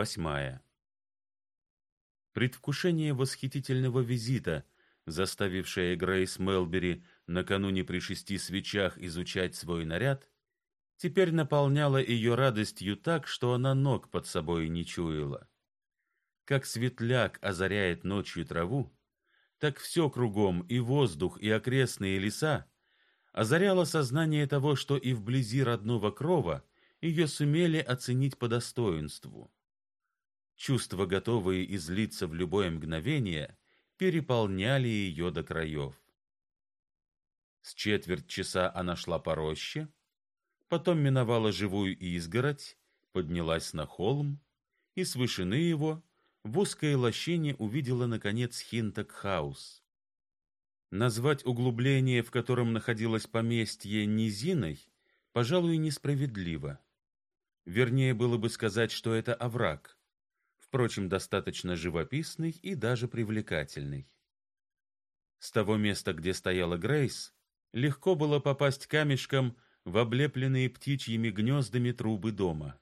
Восьмая. Предвкушение восхитительного визита, заставившее Грейс Мелбери накануне при шести свечах изучать свой наряд, теперь наполняло ее радостью так, что она ног под собой не чуяла. Как светляк озаряет ночью траву, так все кругом, и воздух, и окрестные леса, озаряло сознание того, что и вблизи родного крова ее сумели оценить по достоинству. Чувства, готовые излиться в любое мгновение, переполняли ее до краев. С четверть часа она шла по роще, потом миновала живую изгородь, поднялась на холм и с вышины его в узкой лощине увидела наконец Хинток-хаус. Назвать углубление, в котором находилось поместье, низиной, пожалуй, несправедливо. Вернее было бы сказать, что это овраг, впрочем, достаточно живописный и даже привлекательный. С того места, где стояла Грейс, легко было попасть камешком в облепленные птичьими гнездами трубы дома.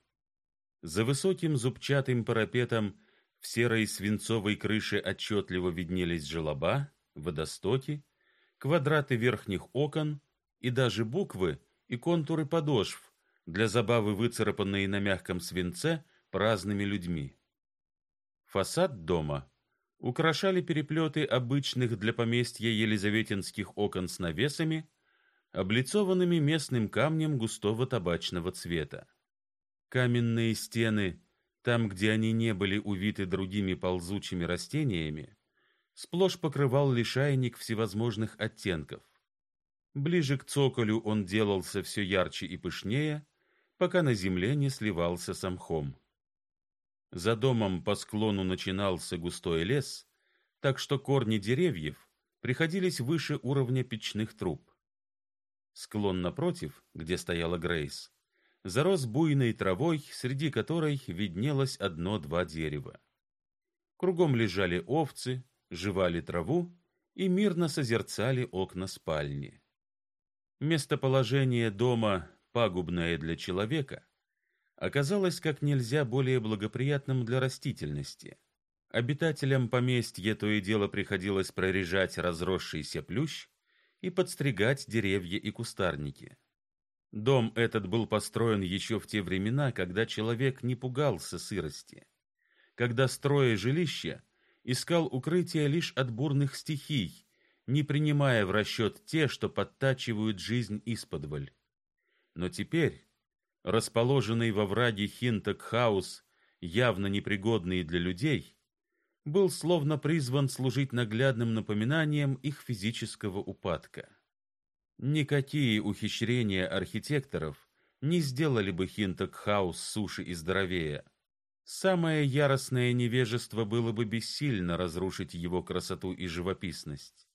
За высоким зубчатым парапетом в серой свинцовой крыше отчетливо виднелись желоба, водостоки, квадраты верхних окон и даже буквы и контуры подошв, для забавы выцарапанные на мягком свинце праздными людьми. Фасад дома украшали переплеты обычных для поместья елизаветинских окон с навесами, облицованными местным камнем густого табачного цвета. Каменные стены, там, где они не были увиты другими ползучими растениями, сплошь покрывал лишайник всевозможных оттенков. Ближе к цоколю он делался все ярче и пышнее, пока на земле не сливался с мхом. За домом по склону начинался густой лес, так что корни деревьев приходились выше уровня печных труб. Склон напротив, где стояла Грейс, зарос буйной травой, среди которой виднелось одно-два дерева. Кругом лежали овцы, жевали траву и мирно созерцали окна спальни. Местоположение дома пагубное для человека, оказалось как нельзя более благоприятным для растительности. Обитателям поместья то и дело приходилось прорежать разросшийся плющ и подстригать деревья и кустарники. Дом этот был построен еще в те времена, когда человек не пугался сырости, когда строя жилище искал укрытие лишь от бурных стихий, не принимая в расчет те, что подтачивают жизнь исподволь. Но теперь расположенный в овраге Хинток-хаус, явно непригодный для людей, был словно призван служить наглядным напоминанием их физического упадка. Никакие ухищрения архитекторов не сделали бы Хинток-хаус суше и здоровее. Самое яростное невежество было бы бессильно разрушить его красоту и живописность.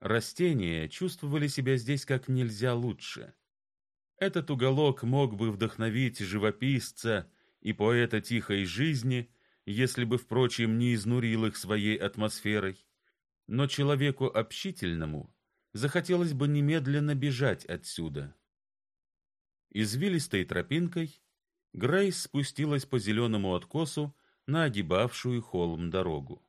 Растения чувствовали себя здесь как нельзя лучше. Этот уголок мог бы вдохновить живописца и поэта тихой жизни, если бы, впрочем, не изнурил их своей атмосферой. Но человеку общительному захотелось бы немедленно бежать отсюда. Извилистой тропинкой Грейс спустилась по зеленому откосу на огибавшую холм дорогу.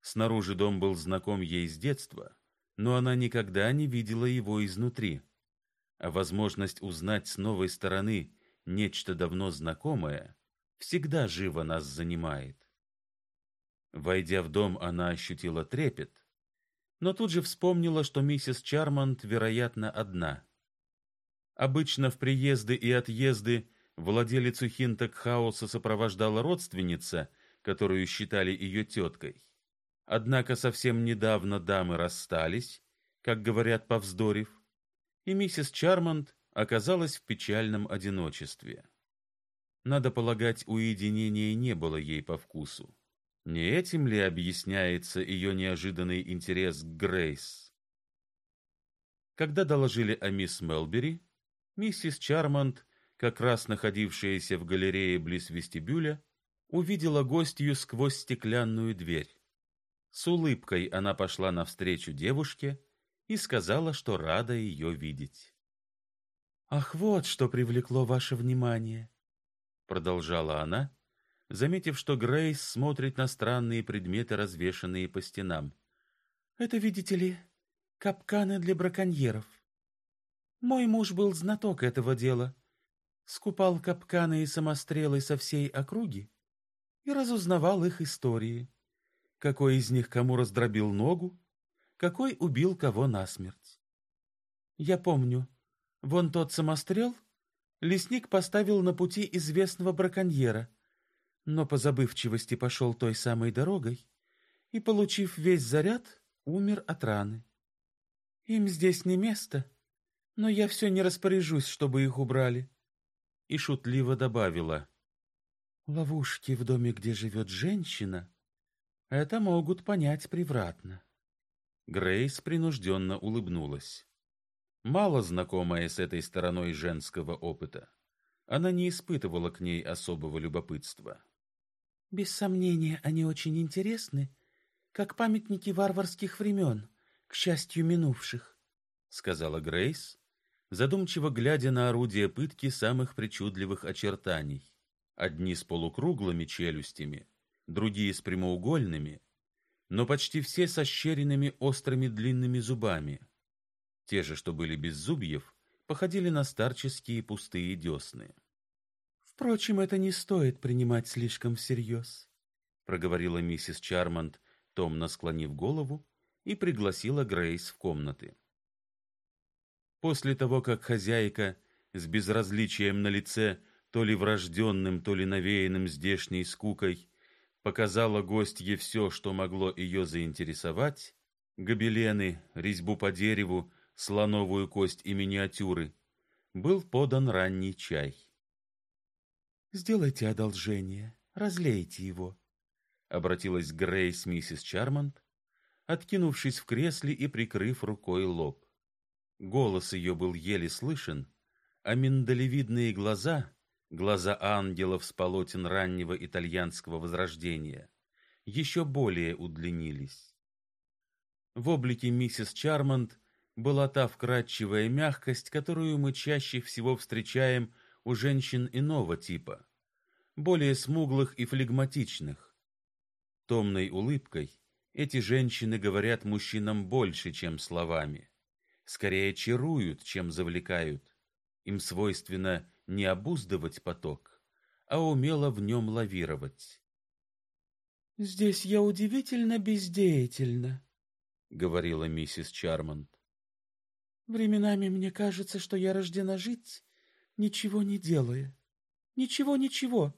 Снаружи дом был знаком ей с детства, но она никогда не видела его изнутри возможность узнать с новой стороны нечто давно знакомое всегда живо нас занимает. Войдя в дом, она ощутила трепет, но тут же вспомнила, что миссис Чармонт, вероятно, одна. Обычно в приезды и отъезды владелицу Хинток Хаоса сопровождала родственница, которую считали ее теткой. Однако совсем недавно дамы расстались, как говорят, повздорив, и миссис Чармонт оказалась в печальном одиночестве. Надо полагать, уединение не было ей по вкусу. Не этим ли объясняется ее неожиданный интерес к Грейс? Когда доложили о мисс Мелбери, миссис Чармонт, как раз находившаяся в галерее близ вестибюля, увидела гостью сквозь стеклянную дверь. С улыбкой она пошла навстречу девушке и сказала, что рада ее видеть. Ах, вот что привлекло ваше внимание, продолжала она, заметив, что Грейс смотрит на странные предметы, развешанные по стенам. Это, видите ли, капканы для браконьеров. Мой муж был знаток этого дела. Скупал капканы и самострелы со всей округи и разузнавал их истории. Какой из них кому раздробил ногу, какой убил кого насмерть. Я помню, вон тот самострел лесник поставил на пути известного браконьера, но по забывчивости пошел той самой дорогой и, получив весь заряд, умер от раны. Им здесь не место, но я все не распоряжусь, чтобы их убрали. И шутливо добавила: Ловушки в доме, где живет женщина, это могут понять превратно. Грейс принужденно улыбнулась. Мало знакомая с этой стороной женского опыта, она не испытывала к ней особого любопытства. Без сомнения, они очень интересны как памятники варварских времен, к счастью минувших, сказала Грейс, задумчиво глядя на орудия пытки самых причудливых очертаний. Одни с полукруглыми челюстями, другие с прямоугольными, но почти все со щеренными острыми длинными зубами. Те же, что были без зубьев, походили на старческие пустые десны. Впрочем, это не стоит принимать слишком всерьез, проговорила миссис Чармонт, томно склонив голову, и пригласила Грейс в комнаты. После того, как хозяйка с безразличием на лице, то ли врожденным, то ли навеянным здешней скукой, показала гостье все, что могло ее заинтересовать, гобелены, резьбу по дереву, слоновую кость и миниатюры, был подан ранний чай. Сделайте одолжение, разлейте его, обратилась Грейс миссис Чармонт, откинувшись в кресле и прикрыв рукой лоб. Голос ее был еле слышен, а миндалевидные глаза, глаза ангелов с полотен раннего итальянского возрождения, еще более удлинились. В облике миссис Чармонт была та вкрадчивая мягкость, которую мы чаще всего встречаем у женщин иного типа, более смуглых и флегматичных, Томной улыбкой эти женщины говорят мужчинам больше, чем словами. Скорее чаруют, чем завлекают. Им свойственно не обуздывать поток, а умело в нем лавировать. Здесь я удивительно бездеятельна, говорила миссис Чармонт. Временами мне кажется, что я рождена жить, ничего не делая. Ничего, ничего,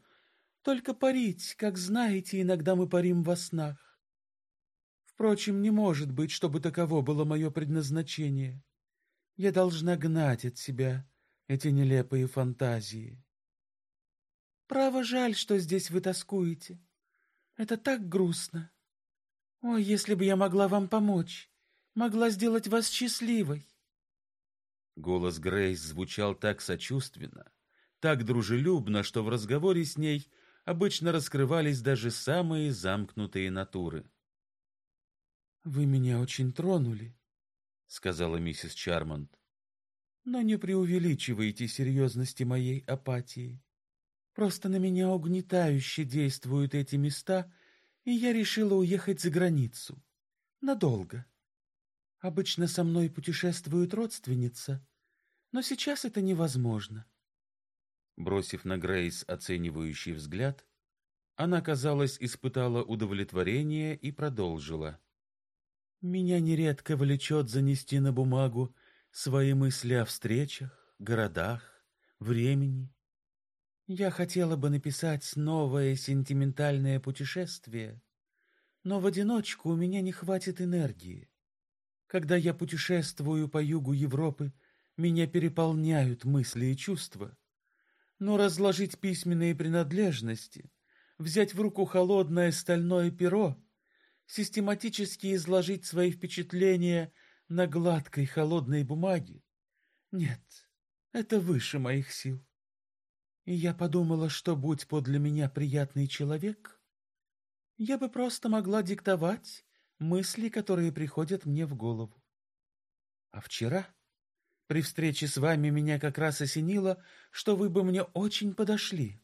только парить, как знаете, иногда мы парим во снах. Впрочем, не может быть, чтобы таково было мое предназначение. Я должна гнать от себя эти нелепые фантазии. Право жаль, что здесь вы тоскуете. Это так грустно. Ой, если бы я могла вам помочь, могла сделать вас счастливой. Голос Грейс звучал так сочувственно, так дружелюбно, что в разговоре с ней обычно раскрывались даже самые замкнутые натуры. Вы меня очень тронули, сказала миссис Чармонт. Но не преувеличивайте серьезности моей апатии. Просто на меня угнетающе действуют эти места, и я решила уехать за границу. Надолго. Обычно со мной путешествует родственница, но сейчас это невозможно. Бросив на Грейс оценивающий взгляд, она, казалось, испытала удовлетворение и продолжила. «Меня нередко влечет занести на бумагу свои мысли о встречах, городах, времени. Я хотела бы написать новое сентиментальное путешествие, но в одиночку у меня не хватит энергии. Когда я путешествую по югу Европы, меня переполняют мысли и чувства но разложить письменные принадлежности, взять в руку холодное стальное перо, систематически изложить свои впечатления на гладкой холодной бумаге. Нет, это выше моих сил. И я подумала, что будь подле меня приятный человек, я бы просто могла диктовать мысли, которые приходят мне в голову. А вчера при встрече с вами меня как раз осенило, что вы бы мне очень подошли.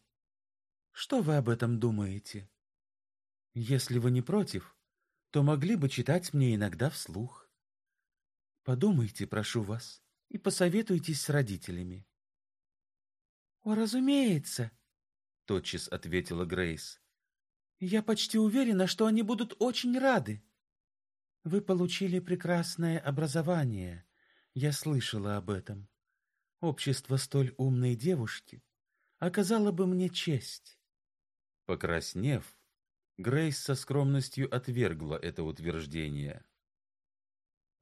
Что вы об этом думаете? Если вы не против, то могли бы читать мне иногда вслух. Подумайте, прошу вас, и посоветуйтесь с родителями. О, разумеется, тотчас ответила Грейс. Я почти уверена, что они будут очень рады. Вы получили прекрасное образование. Я слышала об этом. Общество столь умной девушки оказало бы мне честь. Покраснев, Грейс со скромностью отвергла это утверждение.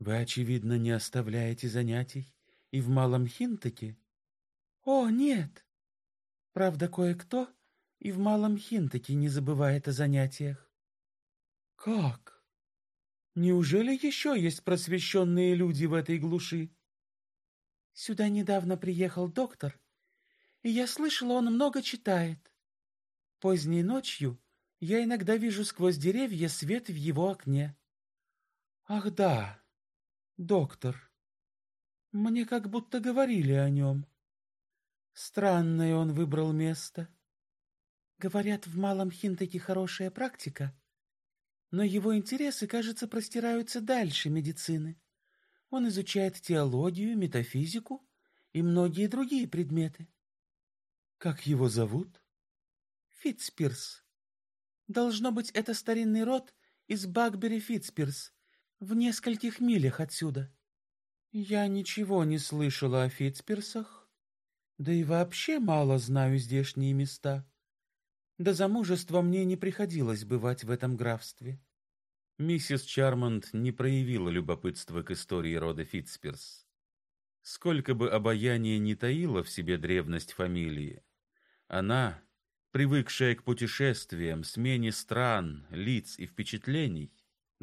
Вы очевидно не оставляете занятий и в Малом Хинтаке? О, нет. Правда, кое-кто и в Малом Хинтаке не забывает о занятиях. Как? Неужели еще есть просвещенные люди в этой глуши? Сюда недавно приехал доктор, и я слышала, он много читает. Поздней ночью я иногда вижу сквозь деревья свет в его окне. Ах да, доктор. Мне как будто говорили о нем. Странное он выбрал место. Говорят, в Малом Хинтаке хорошая практика, но его интересы, кажется, простираются дальше медицины. Он изучает теологию, метафизику и многие другие предметы. Как его зовут? Фитцпирс. Должно быть, это старинный род из Багбери Фитцпирс, в нескольких милях отсюда. Я ничего не слышала о Фитцпирсах, да и вообще мало знаю здешние места. До замужества мне не приходилось бывать в этом графстве. Миссис Чармонт не проявила любопытства к истории рода Фитцпирс. Сколько бы обаяния не таила в себе древность фамилии, она, привыкшая к путешествиям, смене стран, лиц и впечатлений,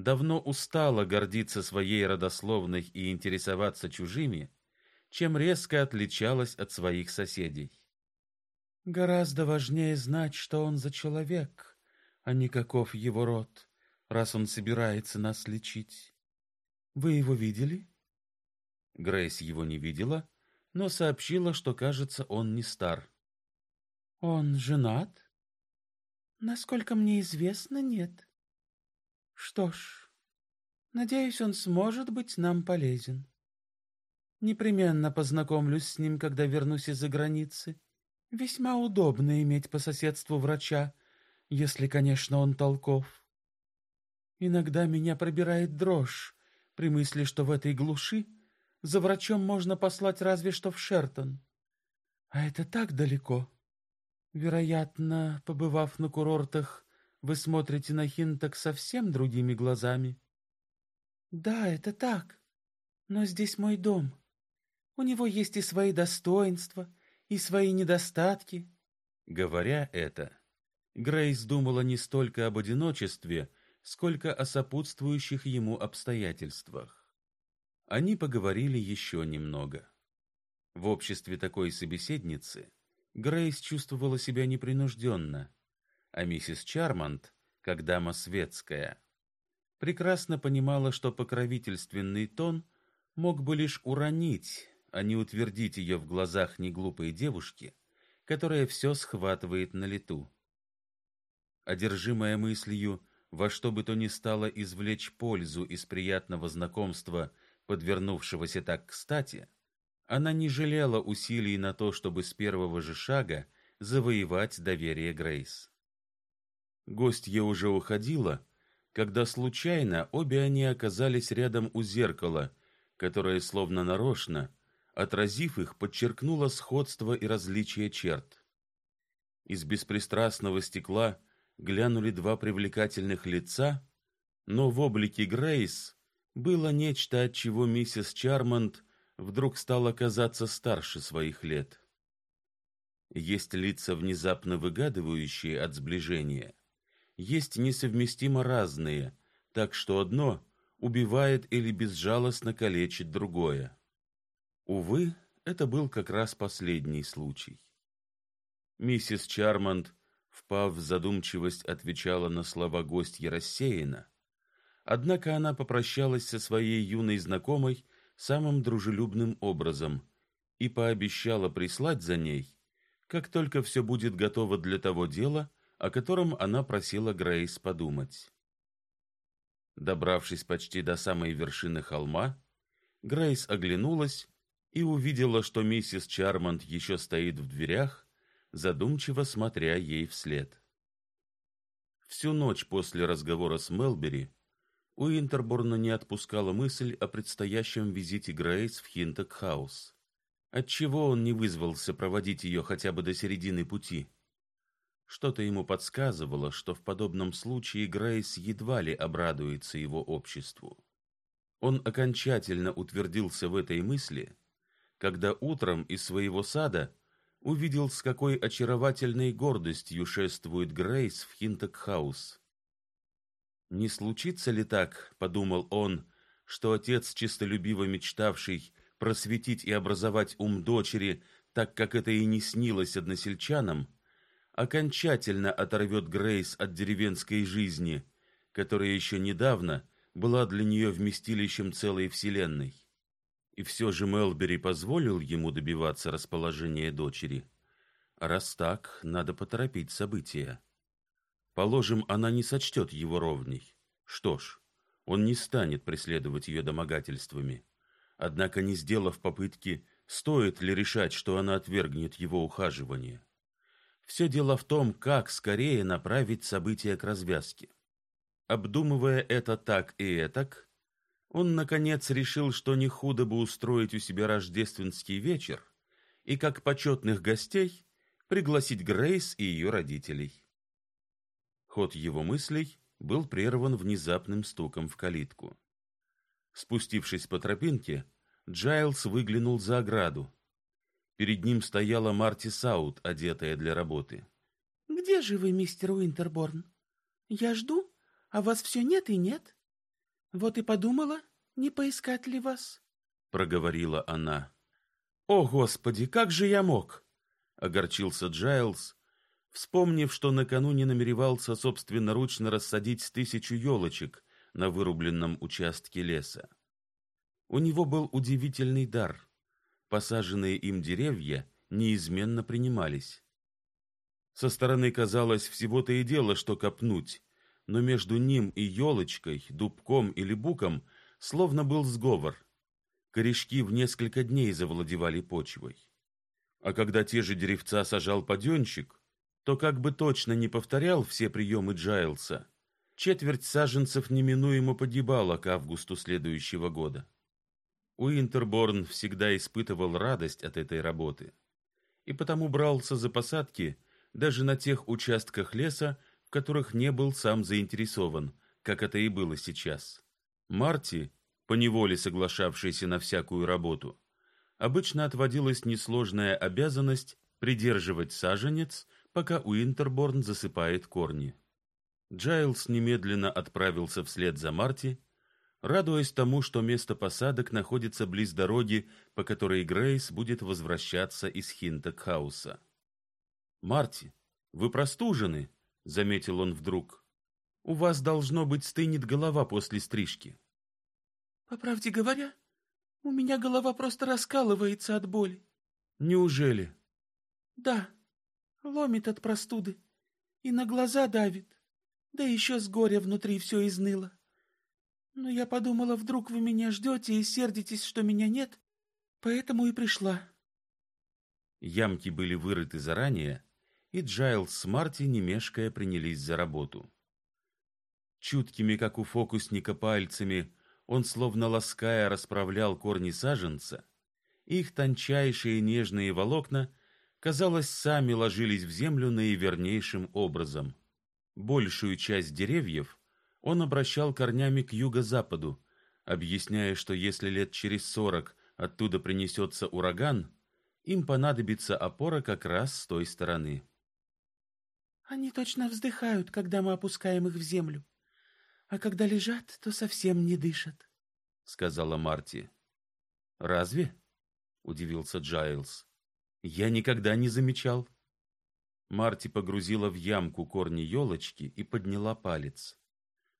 давно устала гордиться своей родословной и интересоваться чужими, чем резко отличалась от своих соседей. Гораздо важнее знать, что он за человек, а не каков его род, раз он собирается нас лечить. Вы его видели? Грейс его не видела, но сообщила, что, кажется, он не стар. Он женат? Насколько мне известно, нет. Что ж, надеюсь, он сможет быть нам полезен. Непременно познакомлюсь с ним, когда вернусь из-за границы. Весьма удобно иметь по соседству врача, если, конечно, он толков. Иногда меня пробирает дрожь при мысли, что в этой глуши за врачом можно послать разве что в Шертон. А это так далеко. Вероятно, побывав на курортах, вы смотрите на Хинток совсем другими глазами. Да, это так. Но здесь мой дом. У него есть и свои достоинства, и свои недостатки. Говоря это, Грейс думала не столько об одиночестве, сколько о сопутствующих ему обстоятельствах. Они поговорили еще немного. В обществе такой собеседницы Грейс чувствовала себя непринужденно а миссис Чармонт, как дама светская, прекрасно понимала, что покровительственный тон мог бы лишь уронить, а не утвердить ее в глазах неглупой девушки, которая все схватывает на лету. Одержимая мыслью во что бы то ни стало извлечь пользу из приятного знакомства, подвернувшегося так кстати, она не жалела усилий на то, чтобы с первого же шага завоевать доверие Грейс. Гостья уже уходила, когда случайно обе они оказались рядом у зеркала, которое словно нарочно, отразив их, подчеркнуло сходство и различие черт. Из беспристрастного стекла глянули два привлекательных лица, но в облике Грейс было нечто, от чего миссис Чармонт вдруг стала казаться старше своих лет. Есть лица, внезапно выгадывающие от сближения, есть несовместимо разные, так что одно убивает или безжалостно калечит другое. Увы, это был как раз последний случай. Миссис Чармонт, впав в задумчивость, отвечала на слова гостья рассеянно. Однако она попрощалась со своей юной знакомой самым дружелюбным образом и пообещала прислать за ней, как только все будет готово для того дела, о котором она просила Грейс подумать. Добравшись почти до самой вершины холма, Грейс оглянулась и увидела, что миссис Чармонт еще стоит в дверях, задумчиво смотря ей вслед. Всю ночь после разговора с Мелбери у Уинтерборна не отпускала мысль о предстоящем визите Грейс в Хинток-хаус. Отчего он не вызвался проводить ее хотя бы до середины пути? Что-то ему подсказывало, что в подобном случае Грейс едва ли обрадуется его обществу. Он окончательно утвердился в этой мысли, когда утром из своего сада увидел, с какой очаровательной гордостью шествует Грейс в Хинток-хаус. Не случится ли так, подумал он, что отец, честолюбиво мечтавший просветить и образовать ум дочери, так как это и не снилось односельчанам, окончательно оторвет Грейс от деревенской жизни, которая еще недавно была для нее вместилищем целой вселенной. И все же Мелбери позволил ему добиваться расположения дочери. раз так, надо поторопить события. Положим, она не сочтет его ровней. Что ж, он не станет преследовать ее домогательствами. Однако, не сделав попытки, стоит ли решать, что она отвергнет его ухаживание? Все дело в том, как скорее направить события к развязке. Обдумывая это так и этак, он, наконец, решил, что не худо бы устроить у себя рождественский вечер и, как почетных гостей, пригласить Грейс и ее родителей. Ход его мыслей был прерван внезапным стуком в калитку. Спустившись по тропинке, Джайлс выглянул за ограду. Перед ним стояла Марти Саут, одетая для работы. «Где же вы, мистер Уинтерборн? Я жду, а вас все нет и нет. Вот и подумала, не поискать ли вас?» — проговорила она. «О, Господи, как же я мог!» — огорчился Джайлс, вспомнив, что накануне намеревался собственноручно рассадить тысячу елочек на вырубленном участке леса. У него был удивительный дар. Посаженные им деревья неизменно принимались. Со стороны казалось всего-то и дело, что копнуть, но между ним и елочкой, дубком или буком словно был сговор. Корешки в несколько дней завладевали почвой. А когда те же деревца сажал паденщик, то как бы точно не повторял все приемы Джайлса, четверть саженцев неминуемо погибала к августу следующего года. Уинтерборн всегда испытывал радость от этой работы и потому брался за посадки даже на тех участках леса, в которых не был сам заинтересован, как это и было сейчас. Марти, поневоле соглашавшийся на всякую работу, обычно отводилась несложная обязанность придерживать саженец пока Уинтерборн засыпает корни. Джайлс немедленно отправился вслед за Марти, радуясь тому, что место посадок находится близ дороги, по которой Грейс будет возвращаться из Хинток-хауса. «Марти, вы простужены», — заметил он вдруг. «У вас, должно быть, стынет голова после стрижки». «По правде говоря, у меня голова просто раскалывается от боли». «Неужели?» «Да, Ломит от простуды и на глаза давит, да еще с горя внутри все изныло. Но я подумала, вдруг вы меня ждете и сердитесь, что меня нет, поэтому и пришла. Ямки были вырыты заранее, и Джайлс с Марти, не принялись за работу. Чуткими, как у фокусника, пальцами он, словно лаская, расправлял корни саженца, их тончайшие нежные волокна казалось, сами ложились в землю наивернейшим образом. Большую часть деревьев он обращал корнями к юго-западу, объясняя, что если лет через сорок оттуда принесется ураган, им понадобится опора как раз с той стороны. Они точно вздыхают, когда мы опускаем их в землю, а когда лежат, то совсем не дышат, сказала Марти. Разве? удивился Джайлс. Я никогда не замечал. Марти погрузила в ямку корни елочки и подняла палец.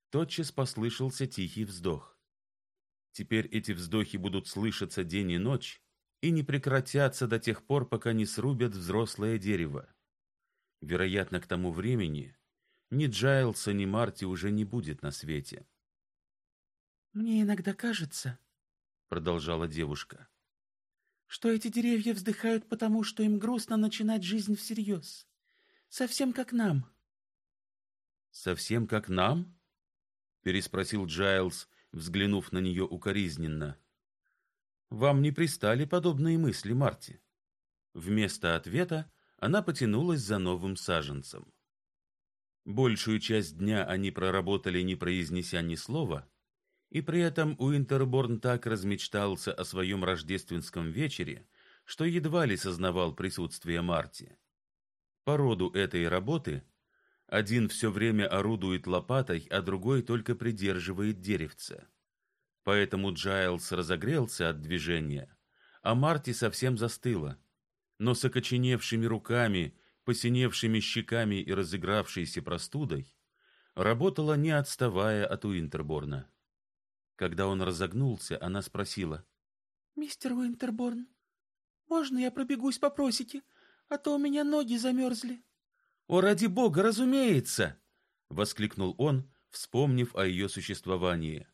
Тотчас послышался тихий вздох. Теперь эти вздохи будут слышаться день и ночь, и не прекратятся до тех пор, пока не срубят взрослое дерево. Вероятно, к тому времени ни Джайлса, ни Марти уже не будет на свете. Мне иногда кажется, продолжала девушка, что эти деревья вздыхают потому, что им грустно начинать жизнь всерьез. Совсем как нам. Совсем как нам? Переспросил Джайлс, взглянув на нее укоризненно. Вам не пристали подобные мысли, Марти? Вместо ответа она потянулась за новым саженцем. Большую часть дня они проработали, не произнеся ни слова, и при этом Уинтерборн так размечтался о своем рождественском вечере, что едва ли сознавал присутствие Марти. По роду этой работы один все время орудует лопатой, а другой только придерживает деревце. Поэтому Джайлс разогрелся от движения, а Марти совсем застыла, но с окоченевшими руками, посиневшими щеками и разыгравшейся простудой, работала не отставая от Уинтерборна. Когда он разогнулся, она спросила: "Мистер Уинтерборн, можно я пробегусь по просеке, а то у меня ноги замерзли?» «О, ради бога, разумеется!» — воскликнул он, вспомнив о ее существовании.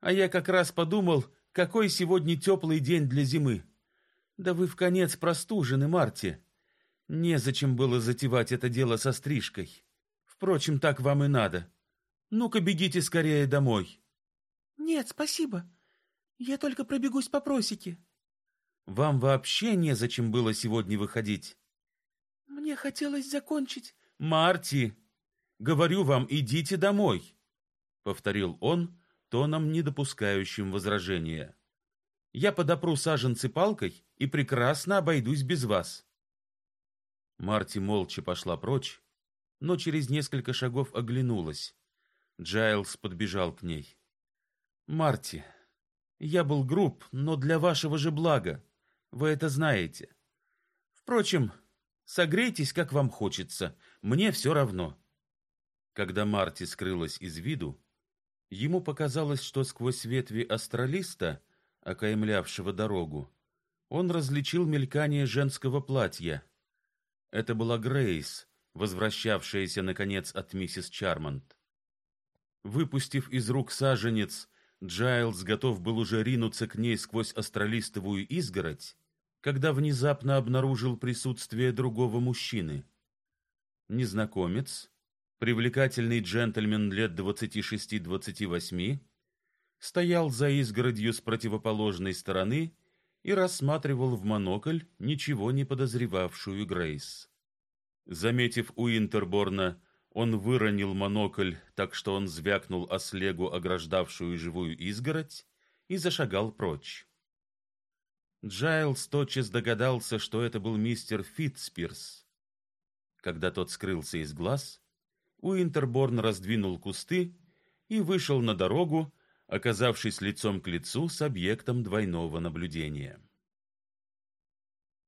«А я как раз подумал, какой сегодня теплый день для зимы. Да вы в конец простужены, Марти. Незачем было затевать это дело со стрижкой. Впрочем, так вам и надо. Ну-ка, бегите скорее домой». «Нет, спасибо. Я только пробегусь по просеке». «Вам вообще незачем было сегодня выходить?» Мне хотелось закончить. Марти, говорю вам, идите домой, повторил он тоном, не допускающим возражения. Я подопру саженцы палкой и прекрасно обойдусь без вас. Марти молча пошла прочь, но через несколько шагов оглянулась. Джайлс подбежал к ней. Марти, я был груб, но для вашего же блага. Вы это знаете. Впрочем, Согрейтесь, как вам хочется, мне все равно. Когда Марти скрылась из виду, ему показалось, что сквозь ветви астролиста, окаймлявшего дорогу, он различил мелькание женского платья. Это была Грейс, возвращавшаяся наконец от миссис Чармонт. Выпустив из рук саженец, Джайлз готов был уже ринуться к ней сквозь астролистовую изгородь, когда внезапно обнаружил присутствие другого мужчины. Незнакомец, привлекательный джентльмен лет двадцати шести-двадцати восьми, стоял за изгородью с противоположной стороны и рассматривал в монокль ничего не подозревавшую Грейс. Заметив у Интерборна, он выронил монокль, так что он звякнул о слегу, ограждавшую живую изгородь, и зашагал прочь. Джайлс тотчас догадался, что это был мистер Фитцпирс. Когда тот скрылся из глаз, Уинтерборн раздвинул кусты и вышел на дорогу, оказавшись лицом к лицу с объектом двойного наблюдения.